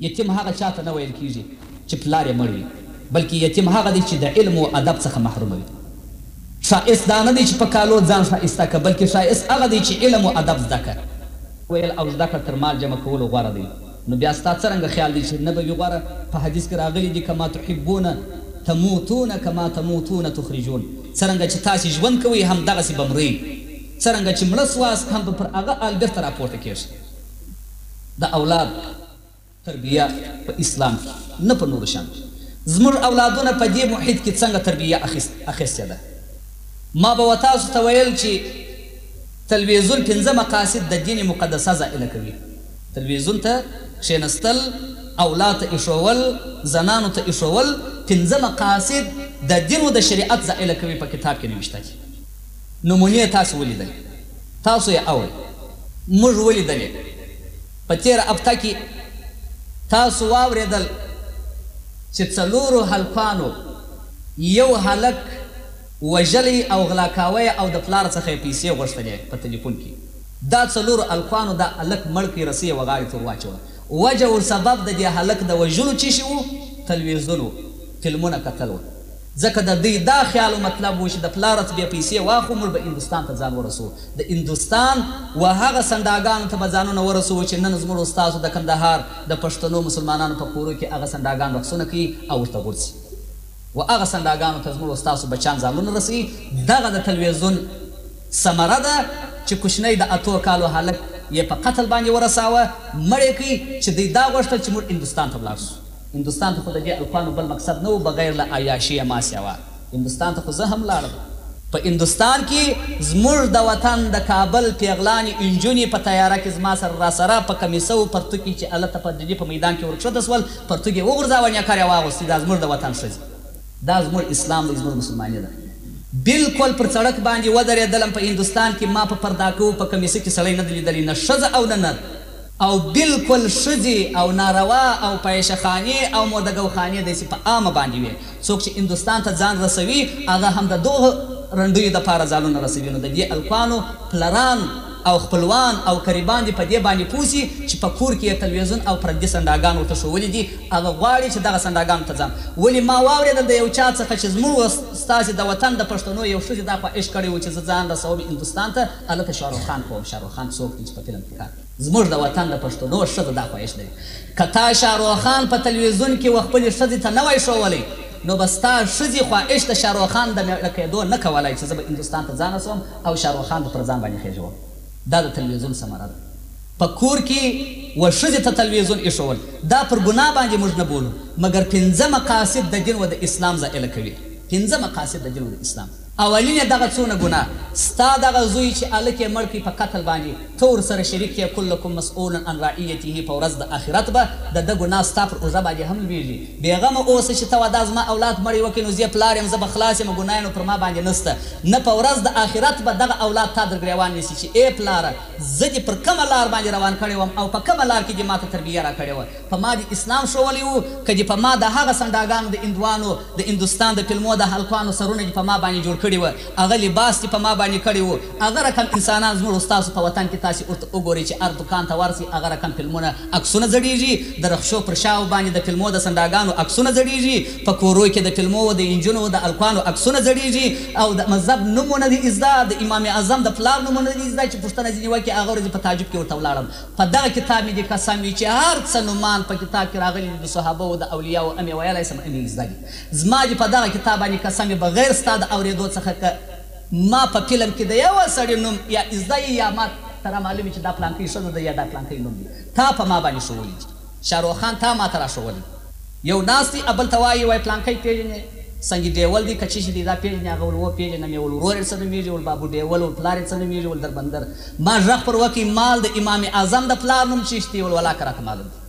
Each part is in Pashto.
یتیم هغه چا ته نه ویل کیږي چې پلار یې مړ وي، بلکې یتیم هغه دی چې د علم و ادب څخه محروم وي. ښایست دا نه دی چې په کالو ځان ښایسته کړه، بلکې ښایست هغه دی چې علم و ادب زده کړه. ویل او زده کړه تر مال جمع کولو غوره دی. نو بیا ستا څرنګه خیال دی چې نه به وي غوره؟ په حدیث کې راغلي دي، کما تحبون تموتون کما تموتون تخرجون، څرنګه چې تاسې ژوند کوئ همدغسې به مرئ، څرنګه چې مړه شواست هم به پر هغه حال بیرته راپورته کیږئ. د اولاد تربیه په اسلام کې نه په نورو شان زموږ اولادونه په دې محیط کې څنګه تربیه اخیستې ده ما به وتاسو ته ویل چې تلویزون پنځه مقاصد د دین مقدسه زائله کوي تلویزون ته کښینستل اولاد ته ایښوول زنانو ته ایښوول پنځه مقاصد د دین او د شریعت زائله کوي په کتاب کې نوشته دي. نمونې تاسو ولیدل، تاسو یې اورئ، موږ ولیدلې، په تېره هفته کې تاسو واورېدل چې څلورو هلکانو یو هلک وژلی او غلا کاوه یې او د پلار څخه یې پیسې غوښتلې په تلیفون کې دا څلورو هلکانو دا هلک مړ کړ رسۍ یې وغاړې ته ور واچوله وجه او سبب د دې هلک د وژلو چیشي وو تلویزیون وو فلمونه کتل وه ځکه د دوی دا خیال او مطلب وو چې د پلار څخه بیا پیسې واخلو، موږ به هندوستان ته ځان ورسوو، د هندوستان و هغه سنډاګانو ته به ځانونه ورسوو چې نن زموږ او ستاسو د کندهار د پښتنو مسلمانانو په کورو کې هغه سنډاګان رقصونه کوي او ورته غورځي و هغه سنډاګانو ته زموږ او ستاسو بچیان ځانونه رسوي، دغه د تلویزیون ثمره ده چې کوچنی د اتو کالو هلک یې په قتل باندې ورساوه، مړ یې کړ، چې دوی دا غوښتل چې موږ هندوستان ته ولاړ شو. هندوستان ته خو د دې الکوانو بل مقصد نه و بغیر له عیاشي یې ما سیوا. هندوستان ته خو زه هم لاړم. په هندوستان کې زموږ د وطن د کابل پېغلانې انجونې په طیاره کې زما سره راسره په کمیسو پرتوګ کې چې هلته په ډلي په میدان کې ورکښته شول پرتوګ یې وغورځاوه نیکر یې واغوستی دا زموږ د وطن ښځې دا زموږ اسلام دی زموږ مسلماني ده. بلکل پر سړک باندې ودرېدلم په هندوستان کې ما په پرداکوو په کمیسو کې سړی نه دی لیدلی نه ښځه او نه نر. او بلکل ښځي او ناروا او فاحشه خاني او مودګو خاني دئ چي په عامه باندي وي څوک چي هندوستان ته ځان رسوي هغه هم د دوه رنډيو د پاره ځانونه رسوي نو د دې هلکانو پلران او خپلوان او قريبان دي په دې باندي پوه سي چي په کور کي يې تلويزون او پردي سنډاګان ورته ښوولي دي هغه غواړي چي دغه سنډاګانو ته ځان ولي ما واورېدل د يو چا څخه چي زموږ او ستاسي د وطن د پښتنو يو ښځي دا خواهش کړی وو چي زه ځان رسوم هندوستان ته هلته شاروخ خان کوم شاروخ خان څوک دي چي په فلم که زموږ د وطن د پښتنو ښځه دا خواهش لري که تا شارو خان په تلویزون کې و خپلې ښځې ته نه وای ښوولی نو به ستا ښځې خواهش د شارو خان د میړه کیدو نه کولای چې زه به هندوستان ته ځان رسوم او شارو خان به پر ځان باندې خیژوم دا د تلویزون ثمره ده په کور کې و ښځې ته تلویزون ایښوول دا پر ګناه باندې موږ نه بولو مګر پنځه مقاصد د دین و د اسلام زائله کوي پنځه مقاصد د دین و د اسلام. اولینه دغه څونه ګناه ستا دغه زوی چی الک یې مړ کړ په قتل باندی ته ورسره شریک یې کلکم مسؤول عن رعیته په ورځ د اخرت به د ده ګناه ستا پر اوږه باندی هم لویږی بیغمه اوسه چی ته وا دا زما اولاد مړی وکړ نو زه پلار یم زه به خلاص یم ګناه یې نو پر ما باندی نسته نه په ورځ د اخرت به دغه اولاد تا در ګریوان نیسی چی ای پلاره زه دی پر کومه لار باندی روان کړی وم او په کومه لار کی دی ماته تربیه راکړی وه په ما دې اسلام ښوولی وو که دې په ما د هغه سنډاګانو د اندوانو د اندوستان د پلمو د هلکانو سرونه دې په ما باندې جوړ کړي وه هغه لباس دې په ما باندې کړی وو هغه رقم انسانان زموږ او ستاسو په وطن کې تاسې ورته وګورئ چې هر دوکان ته ورسئ هغه رقم پلمونه عکسونه ځړېږي د رخشو پر شاو باندې د پلمو د سنډاګانو عکسونه ځړېږي په کورو کې د پلمو و د انجونو و د هلکانو عکسونه ځړېږي او د مذهب نوم مو نه دی ازده د امام اعظم د پلار نوم مو نه دی ازده چې پوښتنه ځینې وکړي هغه ورځې په تعجب کې ورته ولاړم په دغه کتاب مې دې قسم وي چې هر څه نومان په کتاب کې راغلي دي د صحابه وو د اولیاوو امې ویلای شم امې یې زده دي زما دې په دغه کتاب باندې قسم وي بغیر ستا د اوریدو څخه که ما په فلم کې د یوه سړي نوم یا زده یې یا ما ته رامعلوم وي چې دا پلانکۍ ښځه ده یا دا پلانکۍ نوم دې تا په ما باندې ښوولي دي. شاروخ خان تا ماته راښوولی یو ناست دی ابل ته وایی وای پلانکی پیژنی سنګی ډیول دی که چیشی دی دا پیژنی هغه ول وو پیژنم یې ول ورور یې څه نومیږی ول بابو ډیول ول پلار یې څه نومیږی ول دربندر ما ږغ پر وکی مال د امام اعظم د پلار نوم چیش دی ول ولاکه راته معلوم دی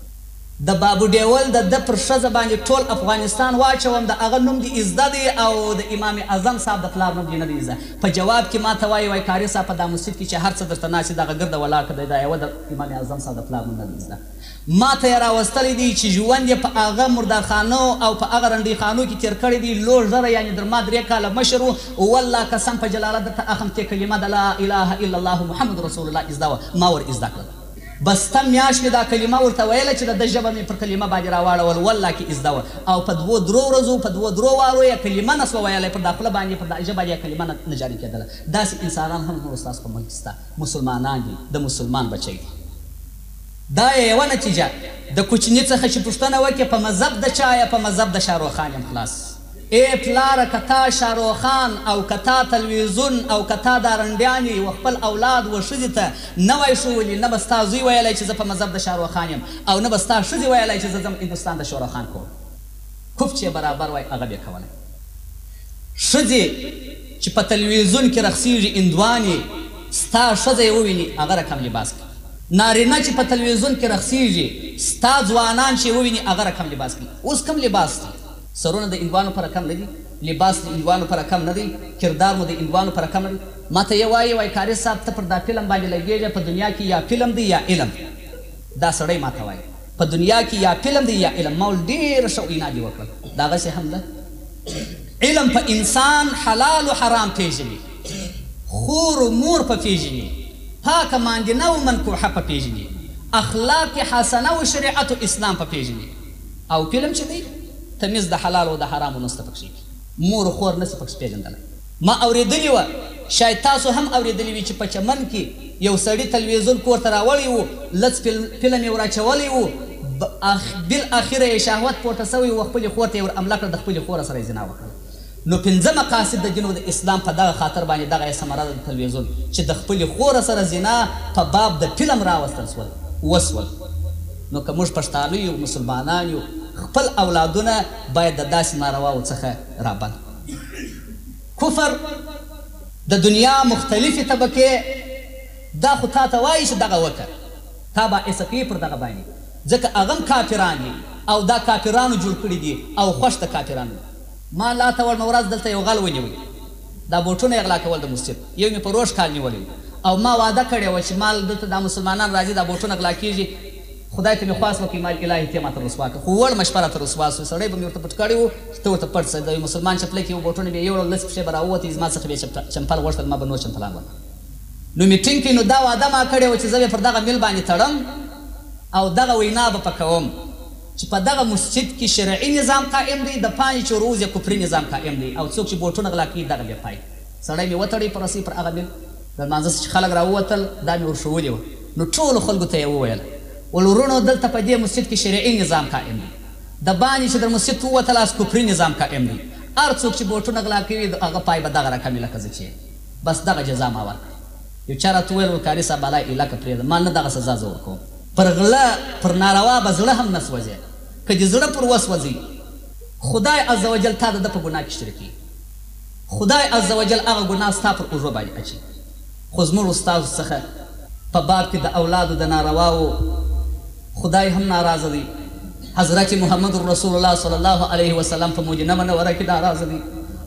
د بابو ډیول د ده پر ښځه باندی ټول افغانستان واچوم د هغه نوم دی ایزده دی او د امام اعظم صاحب د پلار نوم دی نه دی ایزده په جواب کی ماته وایی وای کاری صاحب په دا مسید کی چه هر څه درته ناست دی دغه ګرده ولاکه دی دا یوه د امام اعظم صاحب د پلار نوم نه دی ایزده. ما ته یې راوستلی دی چې ژوند یې په هغه مردارخانو او په هغه رنډۍ خانو کې تېر کړی دی، لو ږره یعنې در ما درې کاله مشر و، والله قسم په جلاله درته اخم تۀ کلمه د لا اله الا الله محمد رسول الله ازده وه، ما ور ازده کړل. بس سته میاشت مې دا کلمه ورته ویله چې د ده ژبه مې پر کلمه باندې راواړول، والله کې ازده وه او په دوو درو ورځو په دوو درو وارو یې کلمه نه شوه ویلای، پر دا خوله باندې پر دا ژبه یې کلمه نه جاري کېدله، داسې انسانان هم زموږ او ستاسو په ملک کې شته، مسلمانان دي، د مسلمان بچی دي. دا یې یوه نتیجه د کوچني څخه چې پوښتنه وکړې په مذهب د چا یې په مذهب د شاروخان یم خلاص ای پلاره که تا شاروخان او که تا تلویزون او که تا دا رنډیانې و خپل اولاد و ښځې ته نه وای ښوولي نه به ستا زوی ویلای چې زه په مذهب د شاروخان یم او نه به ستا ښځې ویلای چې زه ځم هندوستان د شوروخان کوم کوپچې برابر وای هغه به یې کولای. ښځې چې په تلویزیون کې رخصیږي اندوانې ستا ښځه یې وویني هغه رقم لباس کوي نارینه چې په تلویزیون کې رخصیږي ستا ځوانان چې یې وویني هغه رقم لباس کوي اوس کوم لباس دی سرونه د اندوانو په رقم نه دي لباس د اندوانو په رقم نه دی کردار مو د اندوانو په رقم نه دی. ماته یې وایي وایي قاري صاحب ته پر دا فلم باندې لګیږه په دنیا کې یا فلم دی یا علم. دا سړی ماته وایی په دنیا کی یا فلم دی یا علم مول ډیره ښه وینا دی وکړل داغسی هم ده علم په انسان حلال او حرام پیژنی خور او مور په پیژنی پاکه ماندینه او منکوحه په پیژنی اخلاق حسنه او شریعت او اسلام په پیژنی او فلم چی دی تمیز د حلال او د حرامو نسته پکښی کی مور او خور نسی پکښی پیژندلای. ما اورېدلي وه، شاید تاسو هم اورېدلي وي چې په چمن کې یو سړي تلوېزون کور ته راوړی و، لڅ فلم یې وراچولی و، بالاخره یې شهوت پورته شوی و، خپلې خور ته یې ورحمله کړه، د خپلې خور سره یې زنا وکړله. نو پنځه مقاصد د دین او د اسلام په دغه خاطر باندې دغه یې ثمره ده د تلوېزون چې د خپلې خور سره زنا په باب د فلم راوستل شول وشول. نو که موږ پښتانه یو، مسلمانان یو، خپل اولادونه باید د داسې نارواوو څخه رابند کړو. کفر د دنیا مختلفې طبقې دا خو تا ته وایي چې دغه وکه تا با عصه کوي پر دغه باندې ځکه هغه هم کافران دي او دا کافرانو جوړ کړي دي او خوښ د کافرانو دي. ما لا تورنه ورځ دلته یو غل ونیوی دا بوټونه یې غلا کول د مسجد یو مې په روژ کال نیولی وو او ما وعده کړی وه چې ما دلته دا مسلمانان راځي دا بوټونه غلا کیږي خدای ته مې خواست وکړ ما ویل الهي ته ماته رسوا کړه خو وړمه شپه راته رسوا شو سړی به مې ورته پټ کړی و چې ته ورته پټ سه د یو مسلمان چپلکې او بوټونه مې یوړل لس پښې به راووتی زما څخه به یې چمپل غوښتل ما به نور چمپلان ورنه نو مې ټینګ کړ نو دا وعده ما کړې وه چې زه به پر دغه مل باندې تړم او دغه وینا به په کوم چې په دغه مسجد کې شرعي نظام قائم دی د پاڼې چې ورووځې کفري نظام قائم دی او څوک چې بوټونه غلا کوي دغه بې پای سړی مې وتړی پر رسۍ پر هغه مل له لمانځه څخه چې خلک راووتل، دا مې ورښوولي وه، نو ټولو خلکو ته یې وویل، ولورونو دلته په دې مسجد کې شرعي نظام قائم دی، د باندې چې در مسجد ته ووتلاست کفري نظام قائم دی، هر څوک چې بوټونه غلا کوي د هغه پای به دغه رقم وي لکه زه چې یم، بس دغه جزا ما ورکړې. یو چا راته وویل، ولکاري صاحب بالا ایله که پرېږده، ما نه دغه سزا زه ورکوم. پر غله، پر ناروا به زړه هم نه سوځې، که دې زړه پر وسوځي، خدای عزوجل تا د ده په ګناه کې شریکوي. خدای عز وجل هغه ګناه ستا پر اوږو باندې اچوي خو زموږ ستاسو څخه په باب کې د اولادو د نارواوو خدای هم ناراضه دی حضرت محمد رسول الله صلی الله علیه وسلم په مدینه منوره کې ناراضه دی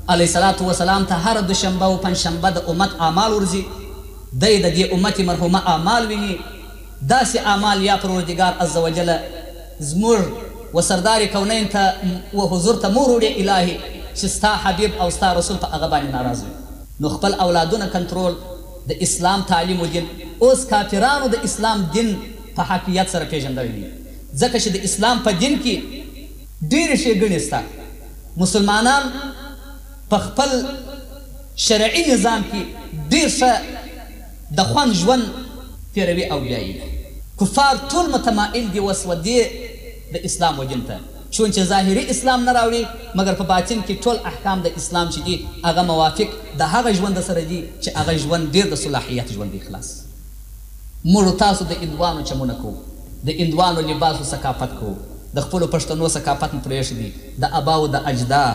علیه الصلوة وسلام ته هره دوشنبه او پنجشنبه د امت اعمال ورځي دی د دې امت مرحومه اعمال ویني داسې اعمال یا پروردګار عز وجل زموږ و سردار کونین ته و حضور ته موروړې الهي چې ستا حبیب او ستا رسول په هغه باندې ناراض وي نو خپل اولادونه کنترول د اسلام تعلیم و دین اوس کافرانو د اسلام دین په حقیت سره پیژندلی نه وي ځکه چې د اسلام په دین کې ډیرې ښیګڼې شته مسلمانان په خپل شرعي نظام کې ډیر ښه د خوند ژوند تیروی او بیا یی کفار ټول متمایل دی وس و دی د اسلام و دین ته چونچه ظاهری اسلام نه راوړی مګر په باطن کی ټول احکام د اسلام چی دی هغه موافق د هغه ژوند سره دی چی هغه ژوند ډیر د صلاحیت ژوند دی خلاص موږ تاسو د هندوانو چمونه کوو د هندوانو لباس و ثقافت کوو د خپلو پښتنو ثقافت مو پریښدی د اباو د اجداو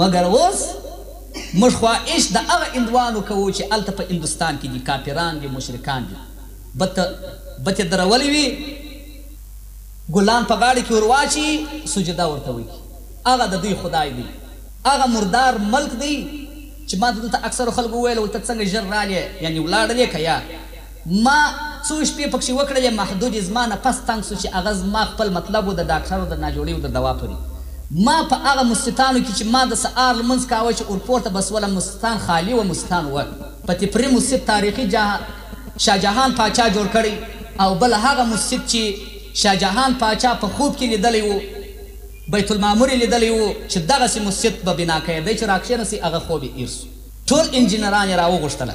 مګر اوس موږ خواهش د هغه هندوانو کوو چې هلته په هندوستان کې دي، کافران دي، مشرکان دي، بت بت یې درولی وي، ګلان په غاړې کې ور واچوي، سجده ورته وکړي، هغه د دوی خدای دی، هغه مردار ملک دی چې ما ته دلته اکثرو خلکو وویل، ولته څنګه ژر رالې، یعنې ولاړلې که یا؟ ما څو شپې پکښې وکړلې محدودې زما نه پس تنګ سو چې هغه زما خپل مطلب و د ډاکټر او د ناجوړې و د دوا پورې ما په هغه مسجتانو کې چې ما د سهار لمونځ کاوه چې اورپورته به سولم مسجتان خالي و مسجتان و په تپري مسجت تاريخي جاه شاه جهان پاچا جوړ کړی او بل هغه مسجت چې شاه جهان پاچا په خوب کې ليدلی و بيت المعمور يې ليدلی و چې دغسې مسجت به بنا کيدی چې راکښېنه سي هغه خوب يې هير سو. ټول انجینران یې راوغوښتل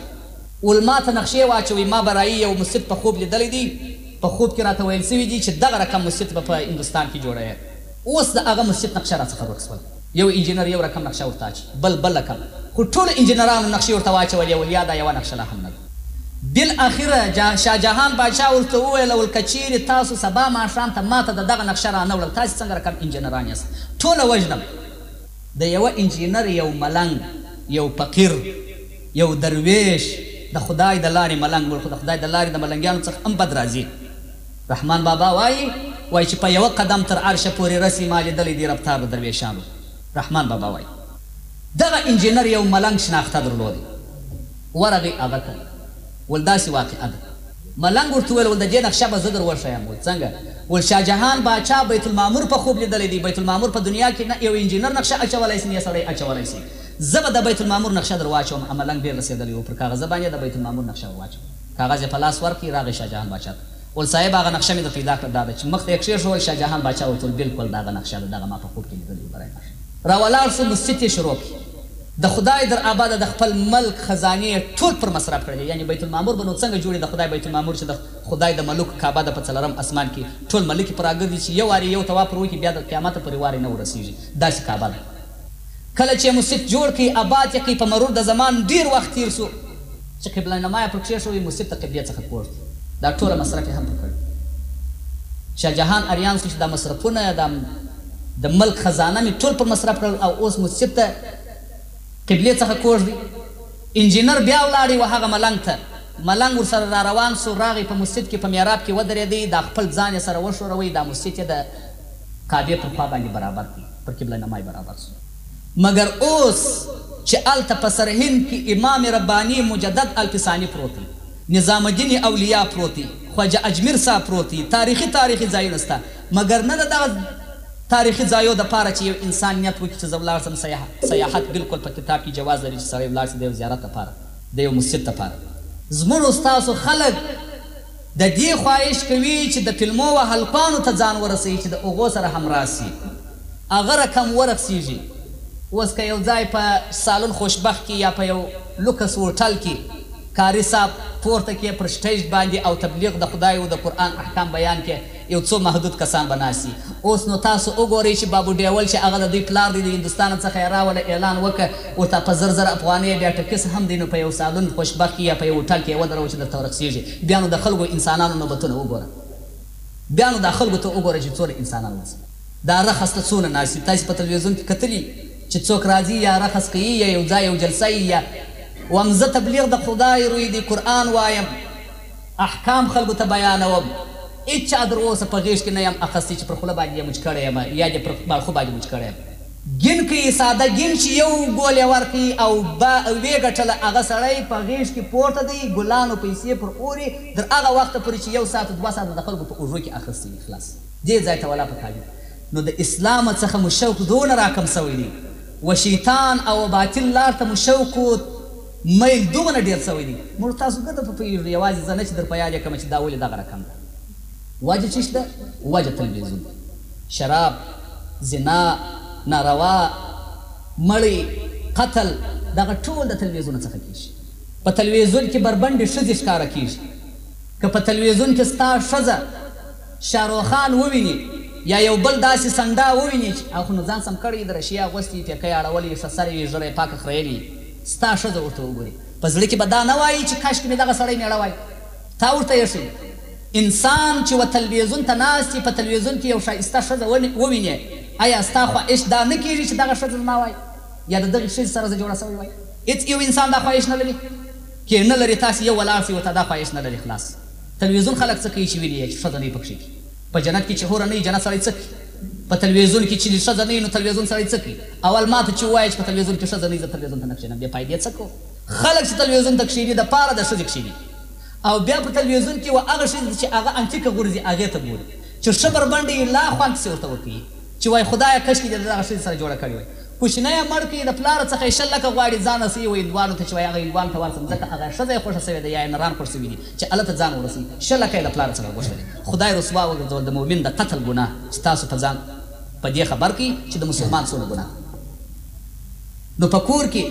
علما ته نقشې واچوي، ما برايي یو مسجد په خوب لیدلی دی، په خوب کې راته ویل شوي دي چې دغه رقم مسجد به په هندوستان کې جوړوې، اوس د هغه مسجد نقشه راڅخه ورک شول، یو انجینر یو رقم نقشه ورته اچي، بل بل رقم، خو ټولو انجینرانو نقشې ورته واچولې او یا دا یوه نقشه لا هم نه ده، بالاخره شاه جهان پاچا ورته وویل ول که چیرې تاسو سبا ماښام ته ماته د دغه نقشه رانه وړل تاسې څنګه رقم انجینران یاست ټوله وژنم. د یوه انجینر، یو ملنګ، یو فقیر، یو درویش، د خدای د لارې ملنګ مړ خو د خدای د لارې د ملنګیانو څخه هم بد راځي. رحمان بابا وايي، وايي چې په یوه قدم تر عرشه پورې رسي ما لیدلی دی رفتار د درویشانو. رحمان بابا وايي، دغه انجینر یو ملنګ شناخته درلودی، ورغی هغه ته ول داسې واقعه ده. ملنګ ورته وویل، ول ددې نقشه به زه در وښیم. ول څنګه؟ ول شاه جهان باچا بیت المعمور په خوب لیدلی دی، بیت المعمور په دنیا کې نه یو انجینر نقشه اچولای شي نه یې سړی اچولای شي، زه به د بیت المعمور نقشه در واچوم. ملنګ ډېر رسېدلی و، پر کاغذه باندې یې د بیت المعمور نقشه ور واچوله. کاغذ یې په لاس ورکړ، راغی شاه جهان باچا ته، ول صاحب هغه نقشه مې در پیدا کړه، دا ده. چې مخ ته یې کښېښوول، شاه جهان باچا ورته وویل، بالکل د هغه نقشه ده، دغه ما په خوب کې لیدلې وه، برای نقشه. راولاړ شو، لوستي ترې شروع کړې. د خدای در اباده د خپل ملک خزانې یې ټول پر مصرف کړلې یعنی بیت المعمور به نو څنګه جوړی د خدای بیت المعمور چی د خدای د ملوک کعبه ده په څلورم اسمان کی ټول ملکی پر راګرځی چی یو واری یو طواف پر وکی بیا د قیامته پوری واری نه ورسیږی داسی کعبه ده کله چی مسیت جوړ کړی اباد یې کړی په مرور د زمان ډیر وخت تیر شو چې قبله نما يې پر کښېښوی مصيب ته قبلې څخه کوږ دی دا ټوله مصرف يې هم په کړی شاه جهان اريان شو چې دا مصرفونه دا د ملک خزانه مې ټول پر مصرف کړل او اوس مصيب ته قبلې څخه کوږ دی انجينر بيا ولاړی و هغه ملنګ ته ملنګ ورسره را روان شو راغی په مصيد کې په ميراب کې ودرېدی دا خپل ځان يې سره وښوروی دا مصيد يې د کعبې پر خوا باندې برابر کړ پر قبله نما يې برابر شو. مګر اوس چې هلته په سرهند کې امام رباني مجدد الفساني پروت دی، نظام الدین اولیا پروت دی، خواجه اجمیر صاحب پروت دی، تاریخي تاریخي ځایونه شته، مګر نه د دغه تاریخي ځایو لپاره چې یو انسان نیت وکړي چې زه ولاړ شم، سیاحت بالکل په کتاب کې جواز لري چې سړی ولاړ شي د یو زیارت لپاره، د یو مسجد لپاره. زموږ او ستاسو خلک. د دې خواهش کوي چې د پلمو و هلکانو ته ځان ورسوي چې د هغو سره همراز شي. هغه رقم ورخسېږي. اوس که یو ځای په سالون خوشبخت کې یا په یو لوکس هوټل کې قاري صاحب پورته کې پر سټېج باندې او تبلیغ د خدای او د قرآن احکام بیان کې یو څو محدود کسان به ناست وي. اوس نو تاسو وګورئ چې بابو ډیول چې هغه د دوی پلار دی د هندوستانه څخه یې راوله اعلان وکړه ورته په زر زر افغانۍ یې بیا ټکس هم دی نو په یو سالون خوش بخت کې یا په یو هوټل کې یې ودروه چې درته ورخصیږي بیا نو د خلکو انسانانو نوبتونه وګوره بیا نو دا خلکو ته وګوره چې څونه انسانان ورځي دا رخص ته څونه ناست وي تاسو په تلویزیون کې کتلي چې څوک راځي یا رخص کوي یا یو ځای یو جلسه وي یا ومزه تبلیغ د خدای روی دی قرآن وایم. احکام خلکو ته بیانوم هیچا در اوسه په غیږ کې نه یم اخستی چې پر خوله باندې یې مچ کړی یم یا دې پر ماړخو باندې مچ کړی یم. ګین کوي ساده ګین چې یو ګول یې ورکړي او به ویې ګټله هغه سړی په غیږ کې پورته دی ګلانو پیسې پر اوري در هغه وخته پورې چې یو ساعت دوه ساعته د خلکو په اوږو کې اخستی وي خلاص دې ځای ته ولا په تعجب نو د اسلامه څخه مو شوق دونه راکم شوی دی وشیطان اوباطل لار ته مو شوق ميل دومره ډير سوی دی موږ تاسو ګرده په پوهيږو يوازي زه نه چي در په ياد يې کړم چي دا ولي دغه رقم ده وجه چيش ده وجه تلويزيون شراب زنا ناروا مړی قتل دغه ټول د تلويزيون څخه کيږي په تلويزيون کي بربنډي ښځي ښکاره کيږي که په تلويزيون کي ستا ښځه شاروخان وويني يا يو بل داسي سنډا وويني چي اخ نو ځان سم کړی يي د رشي اغوستي يي پيکی اړولی يي ښه سره يي ږره يي پاکه خريلي يي. ستا ښځه ورته وګوري په زړه کې به دا نه وايي چې کاشکې مې دغه سړی مېړه وای تا ورته اېښی وي. انسان چې و تلوېزون ته ناست وي په تلوېزون کې یو ښایسته ښځه ووینې ایا ستا خواهش دا نه کېږي چې دغه ښځه زما وای یا د دغې ښځې سره زه جوړه شوی وای؟ هېڅ یو انسان دا خواهش نه لري که نه لري تاسې یو ولاړ شئ و تا دا خواهش نه لري خلاص تلوېزون خلک څه کوي چې وینې یې چې ښځه نه وي پکښې کې. په جنت کې چې حوره نه وي جنت سړی څه کوي؟ په تلویزیون کې چې ښځه نه وي نو تلویزیون سړی څه کوي؟ اول ماته چې ووایه چې په تلویزیون کې ښځه نه وي زه تلویزیون ته نه کښینم بې فایدې څه کوم؟ خلک چې تلویزیون ته کښیني د پاره د ښځې کښیني او بیا په تلویزیون کې و هغه ښځې ته چې هغه انتیکه غورځي هغې ته ګوري چې ښه بربنډې یې لا خوند پسې ورته وکوي چې وای خدایه کشکې دې د دغه ښځې سره جوړه کړې وای. کوچنی یې مړ کړ، د پلاره څخه یې شل لکه غواړي، ځان رسوي یوه هندوانو ته چې وای هغه هندوان ته ورسم، ځکه هغه ښځه یې خوښه شوې ده یا یې نران خوښ شوي دي چې هلته ځان ورسوي، شل لکه یې د پلاره څخه غوښتلې. خدای رسوا وګرځول د مؤمن د قتل ګناه چې تاسو په ځان په دې خبر کړئ چې د مسلمان څونه ګناه. نو په کور کې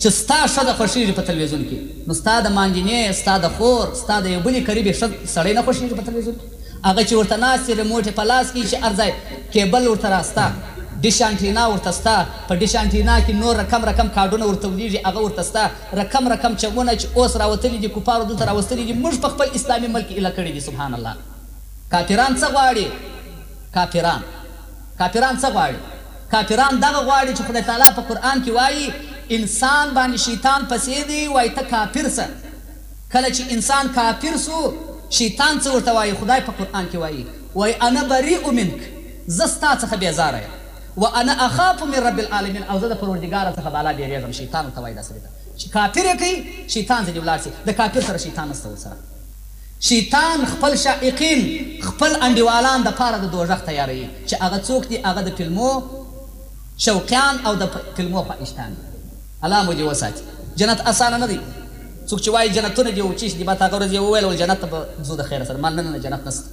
چې ستا ښځه خوښېږي په تلوېزون کې نو ستا د ماندینې، ستا د خور، ستا د یو بلې قریبې ښځ سړی نه خوښېږي په تلوېزون کې هغه چې ورته ناست یې ریموټ یې په لاس کې ایښی هر ځای کېبل ورته راسته ډیش انټینا ورته سته په ډیش انټینا کې نور رکم رکم کارډونه ور تولېږي هغه ورته سته رکم رکم چمونه چې اوس راوتلي دي کفارو دلته راوستلي دي موږ په خپل اسلامي ملک کې ایله کړي دي سبحان الله کافران څه غواړي کافران. کافران څه غواړي؟ کافران دغه غواړي چې خدای تعالی په قرآن کې وايي، انسان باندې شیطان پسې دی، وايي ته کافر سه. کله چې انسان کافر سو، شیطان څه ورته وايي؟ خدای په قرآن کې وايي، وايي انا بریء منک، زه ستا څخه بېزاره یم، وانا اخاف من رب العالمین او زه د پروردګار څخه بالا بېرېږم، شیطان ورته وايي دا سړي ته چې کافر یې کړي، شیطان ځنې ولاړ سي، د کافر سره شیطان نسته ورسره. شیطان خپل شائقین، خپل انډیوالان د پاره د دوژخ تیاروي، چې هغه څوک دي هغه د فلمو شوقیان او د فلمو خواهشتان دي. الله مو دې وساتي. جنت اسانه نه دی. څوک چې وایي جنتونه دي او چیش دي ماته هغه ورځ یوه ویل ول جنت ته به ځو د خیره سره ما نه نه نه جنت نسته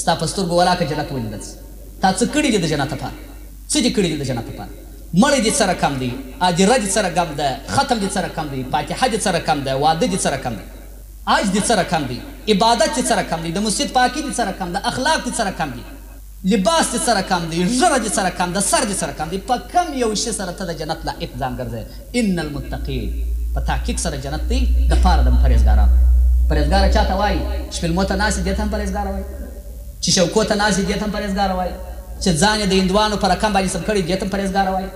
ستا په سترګو ولاکه جنت ولیدل شي تا څه کړي دي د جنت لپاره څه دي کړي دي د جنت لپاره مړی دي څه رقم دی ادیره دي څه رقم ده ختم دي څه رقم دی فاتحه دي څه رقم ده واده دي څه رقم دی. حج دې څه رکم دې عبادت چې څه رکم دې د مسجد پاکي دې څه رکم ده اخلاق دې څه رکم دې لباس دې څه رکم دې ږره دې څه رکم ده سر دې څه رکم دې په کوم يو شي سره ته د جنت لائق ځان ګرځې ان المتقين په تحقيق سره جنت دې د پاره د پرهېزګارانو پرهېزګاره چاته وايي چې فلمو ته ناست دې دې ته هم پرهېزګاره وايي چې شوکو ته ناست دې دې ته هم پرهېزګاره وايي چې ځان يې د هندوانو په رکم باندې سم کړی دې ته هم پرهېزګاره وايي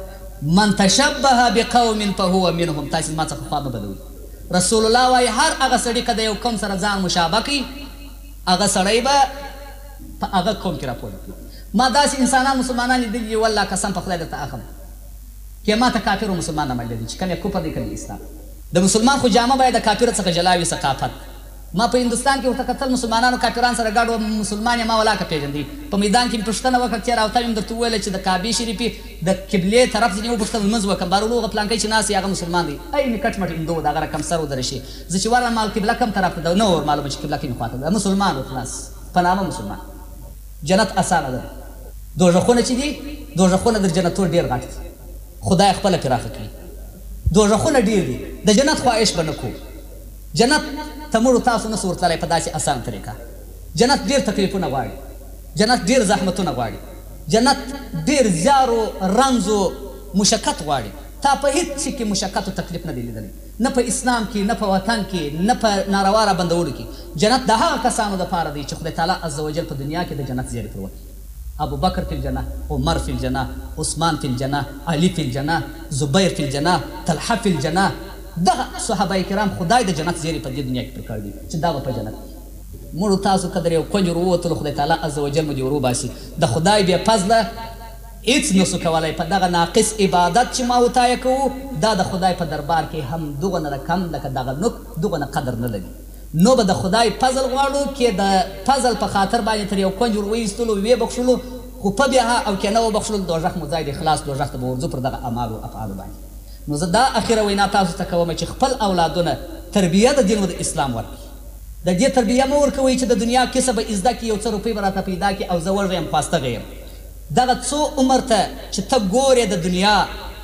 من تشبه بقوم فهو منهم تاسې زما څخه خوا مه بدوئ. رسول الله وايي، هر هغه سړي که د یو قوم سره ځان مشابه کړي، هغه سړی به په هغه قوم کې راپورې کړي. ما داسې انسانان مسلمانان لیدلي دي، والله قسم په خدای درته اخم که ما ته کافر او مسلمان نه معلومېدل، چې کوم یې کفر دی کوم یې اسلام. د مسلمان خو جامه باید د کافر څخه جلا وي، ثقافت. ما په هندوستان کې ورته کتل مسلمانانو کافران سره ګډ وه مسلمان يې ما ولاکه پېژندی په ميدان کې مې پوښتنه وکړه تېره هفته مې درته وويل چې د کعبې شريفې د قبلې طرف ځينې وپوښتل لمونځ وکړم بارولو هغه پلانکی چې ناست دی هغه مسلمان دی عين کټ مټ هندو و د هغه رقم سر و د رشې زه چې ورغلم ما ويل قبله کوم طرف ته ده نه وه ورمعلومه چې قبله کومې خوا ته ده مسلمان و خلاص په نامه مسلمان جنت اسانه ده دوژخونه چې دي دوژخونه در جنتو ډېر غټ دي خدايه خپله پراخه کړي دوژخونه ډېر دي د جنت خواهش به نه کوو. جنت ته مړو تاسو نسو ورتللی په داسې اسان طریقه جنت ډیر تکلیفونه غواړي جنت ډیر زحمتونه غواړي جنت ډیر زیار او رنځ او مشقت غواړي تا په هیڅ شي کې مشقت او تکلیف نه دی لیدلی نه په اسلام کې نه په وطن کې نه په ناروا را بندولو کې جنت د هغه کسانو لپاره دی چې خدای تعالی عزوجل په دنیا کې د جنت زیری پر وکړي ابوبکر فی الجنه عمر فی الجنه عثمان فی الجنه علی فی الجنه زبیر فی الجنه طلحه فی الجنه. دغه، صحابه کرام، خدای د جنت زیری په دې دنیا کې پر کړ دی چې دا به په جنت کې موږ تاسو که در یو کونج ور ووتلو خدای تعالی عزوجل مو دې ور وباسي د خدای بې فضله هیڅ نه شو کولای په دغه ناقص عبادت چې ما وتا یې کوو دا د خدای په دربار کې هم دغونه د کم لکه دغه نوک دغونه قدر نه لري نو به د خدای فضل غواړو که د فضل په خاطر باندې تر یو کونج ور ویستلو وې بخښلو خو په بیا او که نه وبخښلو د دوژخ مو ځای دی خلاص دوژخ ته به ورځو پر دغه اعمالو افعالو باندې نو زه دا اخیره وینا تاسو ته کوم چې خپل اولادونه تربیه د دین و د اسلام ورکړئ. د دې تربیه مه ورکوئ چې د دنیا کسه به ئې زده کړي، یو څه روپۍ به راته پیدا کړي او زه وږی یم، خواستغی یم. دغه څو عمر ته چې ته ګورې د دنیا،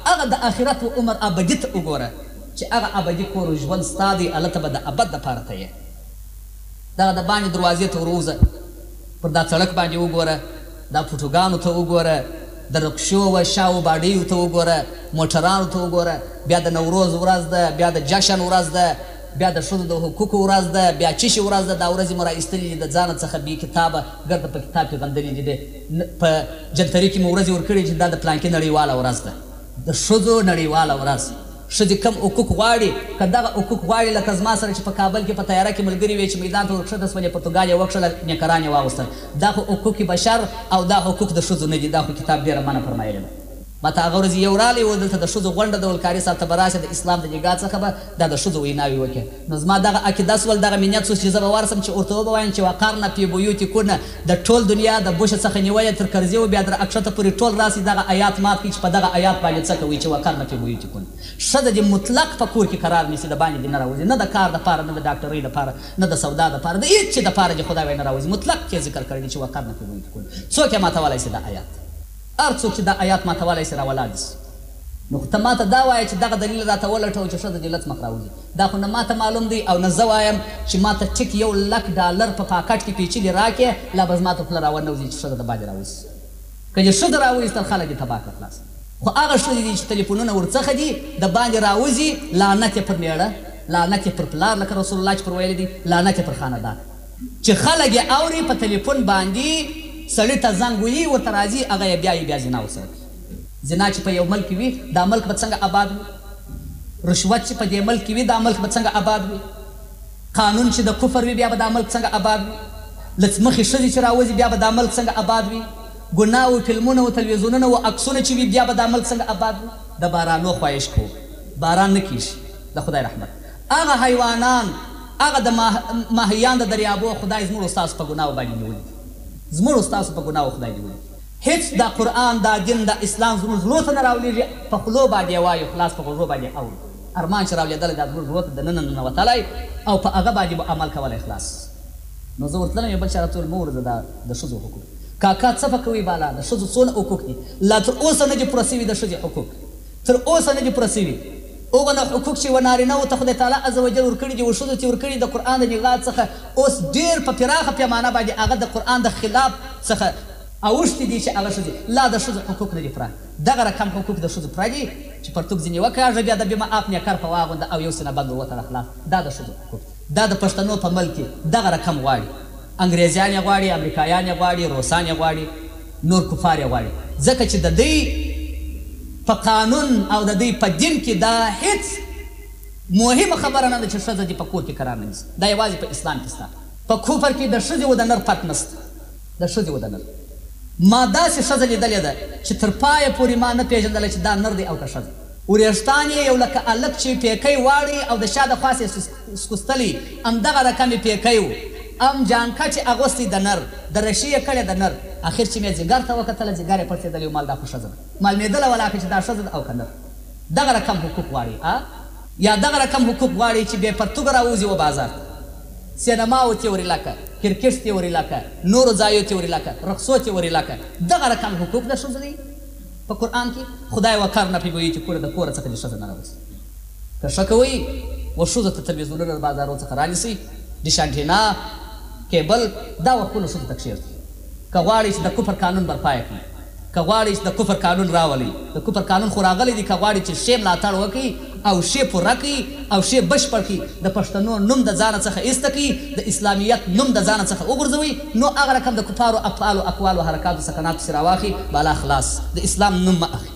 هغه د اخرت و عمر ابدي ته وګوره چې هغه ابدي کور و ژوند ستا دی، هلته به د ابد لپاره ته یې. دغه د باندې دروازې ته ورووځه، پر دا څړک باندې وګوره، دا پوټوګانو ته وګوره، د رکشو و شا و باډیو ته وګوره، موټرانو ته وګوره، بیا د نوروز ورځ ده، بیا د جشن ورځ ده، بیا د ښځو د حقوقو ورځ ده، بیا چشي ورځ ده، دا ورځې مو را ایستلې دي د ځانه څخه بې کتابه، ګرده په کتاب کې غندلې دي دي، په جنتري کې مو ورځې ورکړې چې دا د پلانکي نړیواله ورځ ده، د ښځو نړیواله ورځ. ښځې کوم حقوق غواړي؟ که دغه حقوق غواړي لکه زما سره چې په کابل کې په طیاره کې ملګري وې چې میدان ته ورکښته شولې پرتګال یې وکښله نیکران یې واغوستل دا خو حقوق بشر او دا حقوق د ښځو نه دي دا خو کتاب ډیره منع فرمایلې ده. ما ته هغه ورځې یو راغی وو دلته د ښځو غونډه ده ول قاري صاحب ته به راسې د اسلام د دیګاه څخه به دا د ښځو ویناوې وکې نو زما دغه عقیده سول دغه مې نیت سو چې زه به ورسم چې ورته وبه وایم چې وقرن فی بیوتکن د ټول دنیا د بوشه څخه نیویه تر کرزی او بیا در اکښته پوری ټول راسی دغه ایات مات کړی چی په دغه ایات باندی څه کوی چی وکرمه فی بیوتکن ښځه دی مطلق په کور کی قرار نیسی د باندی دی نه راوزی نه د کار د پاره نه د ډاکټری د پاره نه د سودا د پاره د هیڅ چی د پاره دی خدای وایی نه راوزی مطلق یی ذکر کړی دی چی وکرمه فی بیوتکن څوک یی ماتولای سی دا ایات هر څوک چی دا ایات ماتولای سی راولاړ دی سی نو خو ته ماته دا وایه چی دغه دلیل راته ولټوه چی ښځه دی لڅ مخ راوزی دا خو نه ماته معلوم دی او نه زه وایم چی ماته ټیک یو لک ډالر په پاکټ کی پیچلی راکی لا به زما تر خوله راونوځی چی ښځه دباندی راوسیسی که دی ښځه راویستل خلک دی تباه کړه خلاص خو هغه ښځی دی چی تلیفونونه ورڅخه دی دباندی راوزی لعنت یی پر میړه لعنت یی پر پلار لکه رسول الله چی پر ویلی دی لعنت یی پر خاندان چی خلک یی اوری په تلیفون باندی سړی ته زنګ ویی ورته راځی هغه یی بیا یی بیا زنا ورسره کوی. زنا چې په یو ملک کې وي دا ملک به څنګه اباد وي؟ رشوت چې په دې ملک کې وي دا ملک به څنګه اباد وي؟ قانون چې د کفر وي بیا به دا ملک څنګه اباد وي؟ له څمخې ښځې چې راوځي بیا به دا ملک څنګه اباد وي؟ ګناه او فلمونه او تلویزونونه او عکسونه چې وي بیا به دا ملک څنګه اباد وي؟ د بارانو خواهش کوو باران نه کیږي د خدای رحمت هغه حیوانان هغه د ماهیان د دریابو خدای زموږ او ستاسو په ګناهو باندې نیولي دي زموږ او ستاسو په ګناهو خدای نیولي دي هیڅ دا قرآن دا دین دا اسلام زموږ زړو ته نه راولیږی په خولو باندی وایو خلاص په غوږو باندی اورو ارمان چی راولیدلی دا زموږ زړو ته دننه ننوتلی او په هغه باندی مو عمل کولی خلاص نو زه ورتللم یو بل چاته ته ویل مه ورځه دا د ښځو حقوق دی کاکا څه په کوی بالا د ښځو څونه حقوق دی لا تر اوسه نه دی پوره شوی د ښځی حقوق تر اوسه نه دی پوره شوی اوغه نه حقوق چی و نارینه وو ته خدای تعالی عزوجل ورکړی دی و ښځو تی ورکړی دی د قرآن د میغات څخه اوس ډیر په پراخه پیمانه باندی هغه د قرآن د خلاف څخه اوښتي دي چې هغه ښځې لا د ښځو حقوق نه دي پوره دغه رکم حقوق د ښځو پوره دي چې پرتوګ ځینې وکاږه بیا د بیمه اپ نیکر په واغونده او یو سینه بند ور وتړه خلاص دا د ښځو حقوق دي دا د پښتنو په ملک کې دغه رکم غواړي انګریزیان یې غواړي امریکایان یې غواړي روسان یې غواړي نور کفار یې غواړي ځکه چې د دوی په قانون او د دوی په دین کې دا هیڅ مهمه خبره نه ده چې ښځه دې په کور کې قرار نه نیسي دا یوازې په اسلام کې سته په کفر کې د ښځې و د نر فرق نشته. د ښځې و د نر. ما داسې ښځه لیدلې ده چې تر پایه پورې ما نه پېژندله چې دا نر دی او که ښځه. ورېښتان یې یو لکه الک چې پېکی واړوي او د شا د خوا سې سکوستلی، همدغه رکم یې پېکی و، ام جانکه چې اغوستی د نر، درشي یې کړې د نر. اخر چې مې ځیګر ته وکتله، ځیګر یې پړسېدلی و، مال دا خو ښځه ده. معلومېدله ولاکه چې دا ښځه ده او که نر. دغه رکم حقوق غواړي، آ؟ یا دغه رکم حقوق غواړی چی بی پرتوګه راووزی و بازار ته سینماو تیوری لکه کرکټ تیوری لکه نورو ځایو تیوری لکه رقصو تیوری لکه دغه رکم حقوق د ښځو دی په قرآن کی خدای و کر نه پی بوی چی کوره د کوره څخه دی ښځه نه راوزی که ښه کوی و ښځو ته تلویزونونه د بازارو څخه رانیسی ډیش انټینا کیبل دا و خپلو ښځو ته کښیږدی که غواړی چی د کفر قانون برپایه کړی. که غواړی چی د کفر قانون راولی د کفر قانون خو راغلی دی که غواړی چی ښی ملاتړ وکړی او ښی پوره کړی او ښی بشپړ کړی د پښتنو نوم د ځانه څخه ایسته کړی د اسلامیت نوم د ځانه څخه وغورځوی نو هغه رقم د کفارو افعالو اقوالو حرکاتو څخه نعت پسی راواخی بالا خلاص د اسلام نوم مه اخلی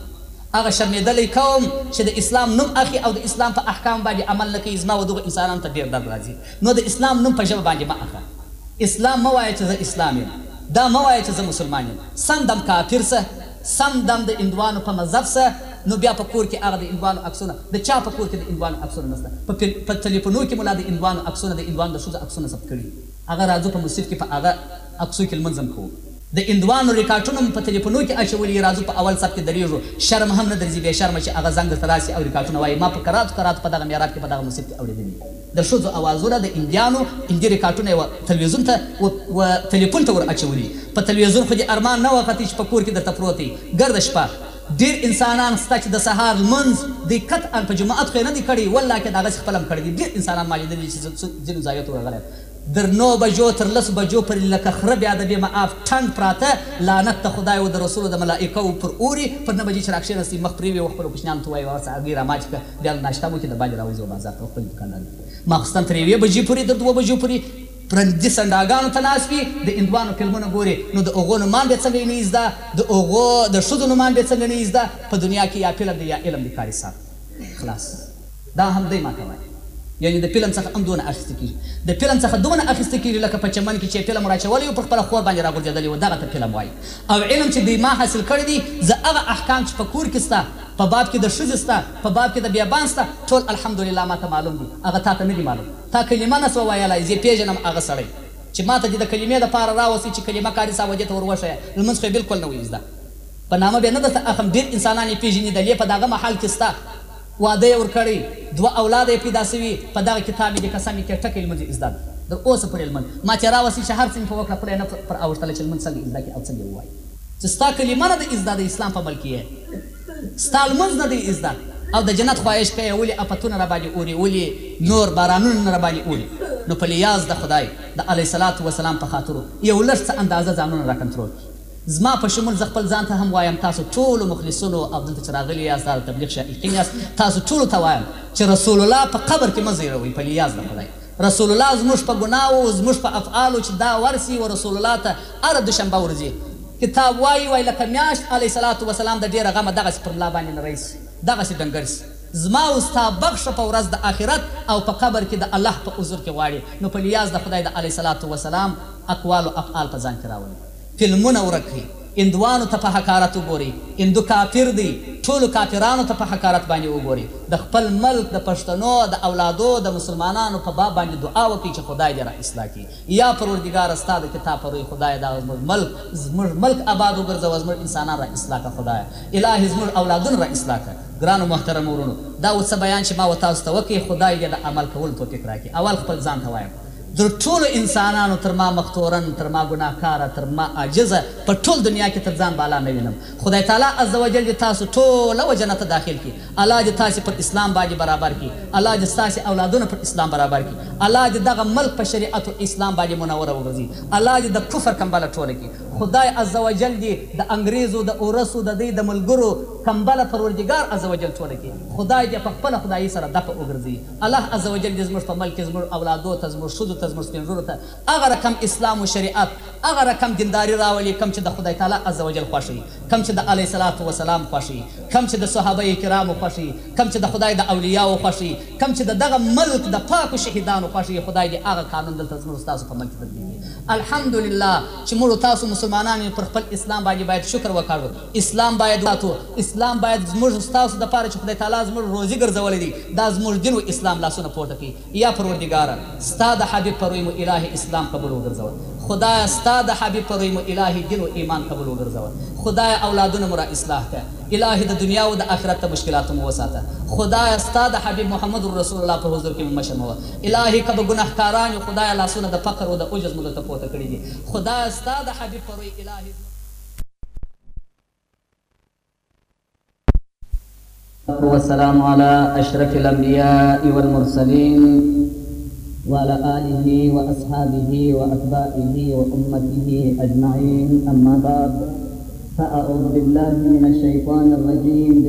هغه شرمیدلی قوم چی د اسلام نوم اخی او د اسلام په احکامو باندی عمل نه کوی زما ودغو انسانانو ته ډیر درد راځی نو د اسلام نوم په ژبه باندې مه اخله اسلام مه وایه چې زه اسلام یم دا مه وایه چې زه مسلمان یم سم دم کافر سه سم دم د هندوانو په مذهب سه نو بیا په کور کې هغه د هندوانو عکسونه د چا په کور کې د هندوانو عکسونه نشته په په تلیفونو کې مو لا د هندوانو عکسونه د هندوانو د ښځو عکسونه ثبت کړي هغه راځو په مسجد کې په هغه عکسو کې لمونځ هم کوو د هندوانو ریکاټونه مو په تلیفونو کې اچولي راځو په اول صف کې دریږو شرم هم نه درځي بې شرمه چې هغه زنګ درته راشي او ریکاټونه وایې ما په کراتو کراتو په دغه میرات کې په دغه مسجد کې اوریدلي د ښځو اوازونه د انديانو اندي ريکاټونه يې و تلويزون ته و و تليفون ته ور اچولي په تلويزون خو دي ارمان نه وه ختي چې په کور کې درته پروت دی ګرده شپه ډير انسانان سته چې د سهار لمونځ دی قط عن په جماعت خو يې نه دی کړی والله که داغسې خپله هم کړی دی ډير انسانان ما ليدلي دي چې زه ځينو ځايو ته ورغلم در نو بجو تر لس بجو پورې لکه خره بيا د بې معاف ټنډ پراته لعنت د خدای و د رسولو د ملائکه و پر اوري پر نه بجې چې راکښينستي مخ پريوي و خپلو کوچنيانو ته وايي وه هغه څه هګۍ راماچ که بیا له ناشته مخکې د باندې راوځو بازار ته او خپلې دوکاندارۍ ته ځو. ماخوستن تر یوې بجې پورې تر دوه بجو پورې پرندي سنډاګانو ته ناست وي، د هندوانو فلمونه ګورې، نو د هغو نومان بې څنګه یې نه یي زده، د هغو د ښځو نومان بې څنګه نه یي زده، په دنیا کې یا فلم دی یا علم دی کار حساب خلاص. دا هم دی ماته وایې یعنې د فلم څخه هم دونه اخیستې کیږي؟ د فلم څخه دونه اخیستې کیږي لکه په چمن کې چې فلم راچولی و پر خپله خور باندې راغورځیدلی و دغه ته فلم وایي او علم چې دی ما حاصل کړی دی زه هغه احکام چې په کور کې ستا په باب کې د ښځې سته په باب کې د بېبان سته ټول الحمدلله ماته معلوم دي هغه تاته نه دي معلوم تا کلمه نه شوه ويلای زۀ پېژنم هغه سړی چې ماته دې د کلمې د پاره راوستی چې کلمه قاري صاحب ودې ته ور وښيه لمونځ خو يې بلکل نه وي زده په نامه بې نه درته اخم ډېر انسانان يې پېژني د لۀ په دغه محل کې سته واده يې ورکړی دوه اولاده يې پيدا شوي په دغه کتاب مې دې قسم وي تۀ ټکی لمونځ زده تر اوسه پورې لمونځ ماته راوستی چې هر څه مې په وکړه خوله يې نه پر اوښتله چې لمونځ څنګه زده کړي او څنګه يې ووايي. چې ستا کلمه نه دی ازده د اسلام په عمل کې یې ستا لمونځ نه دی ازده او د جنت خواهش کوې ولې اپتونه راباندې اوري ولې نور بارانونه نه راباندې اوري نو په لیاز د خدای د علیه الصلوة والسلام په خاطرو یو لږ څه اندازه ځانونه راکنترول کړي زما په شمول زه خپل ځان ته هم وایم تاسو ټولو مخلصونو او دلته چې راغلي یاست دا د تبلیغ شائقین یاست تاسو ټولو ته وایم چې رسول الله په قبر کې مه زیروئ په لیاز د خدای رسول الله زموږ په ګناوو او زموږ په افعالو چې دا ورسي و رسول الله ته هره دوشنبه ورځي کتاب وايي وايي لکه مياشت عليه صلات و سلام د ډيره غمه دغسي پر ملا باندې نرۍ شي دغسي ډنګر شي زما او ستا بخښه په ورځ د اخرت او په قبر کې د الله په حضور کې غواړي نو په لياز د خدای د عليه صلات و سلام اقوال و افعال په ځان کې راولي. فلمونه ورک کړي اندوانو ته په حقارت وګوري اندو کافر دي ټولو کافرانو ته په حقارت باندې وګوري د خپل ملک د پښتنو د اولادو د مسلمانانو په باب باندې دعا وکړي چې خدای دې را اصلاح کړي یا پروردګاره ستا د کتاب په روی خدایه دغه زموږ ملک زموږ ملک اباد وګرځوه زموږ انسانان را اصلاح کړه خدایه الهې زموږ اولادونه را اصلاح کړه. ګرانو محترمو وروڼو دا وڅه بیان چې ما وتاسو ته وکړ خدای دې د عمل کولو توفیق راکړي اول خپل ځان ته وایم در ټولو انسانانو تر ما مختورن، تر ما ګناه کاره، تر ما عاجزه، په ټول دنیا کې تر ځان بالا نه وینم. خدای تعالی عز وجل دې تاسو ټوله و جنته داخل کړي. الله دې تاسې پر اسلام باندې برابر کړي. الله دې ستاسې اولادونه پر اسلام برابر کړي. الله دې دغه ملک په شریعت و اسلام باندې منور وګرځي. الله دې د کفر کمبله ټوله کړي. خدای عز وجل دې د انګریزو د اورسو د دوی د ملګرو کمبله پروردګار عز وجل ټوله کړي. خدای دې په خپله خدایي سره دفع وګرځي. الله عزوجل دې زموږ په ملک کې زموږ اولادو ته، زموږ ښځو ته، زموږ سپين ږيرو ته هغه رقم اسلام و شريعت، هغه رقم دينداري راولي کوم چې د خدای تعالی عزوجل خوښ وي، کوم چې د عليه الصلوة والسلام خوښ وي، کوم چې د صحابه کرامو خوښ وي، کوم چې د خدای د اولياوو خوښ وي، کوم چې د دغه ملک د پاکو شهيدانو خوښ وي، خدای دې هغه قانون دلته زموږ او ستاسو په ملک کې تطبيق کړي. الحمدلله چې موږ او تاسو مسلمانان يو پر خپل اسلام باندې بايد شکر وکړو. اسلام باید وساتو اسلام باید زموږ ستاسو دپاره چې خدای تعالی زموږ روزي ګرځولی دی دا زموږ دین و اسلام لاسونه پورته کړي یا پروردګاره ستا د حبیب په روی مو الهی اسلام قبول وګرځوه خدایه ستا د حبیب په روی مو الهی دین و ایمان قبول وګرځوه خدایه اولادونه مو را اصلاح که الهی د دنیا و د اخرت د مشکلاتو مو وساته خدایه ستا د حبیب محمد رسول الله په حضور کې مو مه شرموه الهی که به ګنهکاران یو خدایه لاسونه د فقر و د عجز مو درته پورته کړي دي خدایه ستا د حبیب په روی الهی زموږ والسلام على أشرف الأنبياء والمرسلين وعلى آله وأصحابه وأتباعه وأمته أجمعين أما بعد فأعوذ بالله من الشيطان الرجيم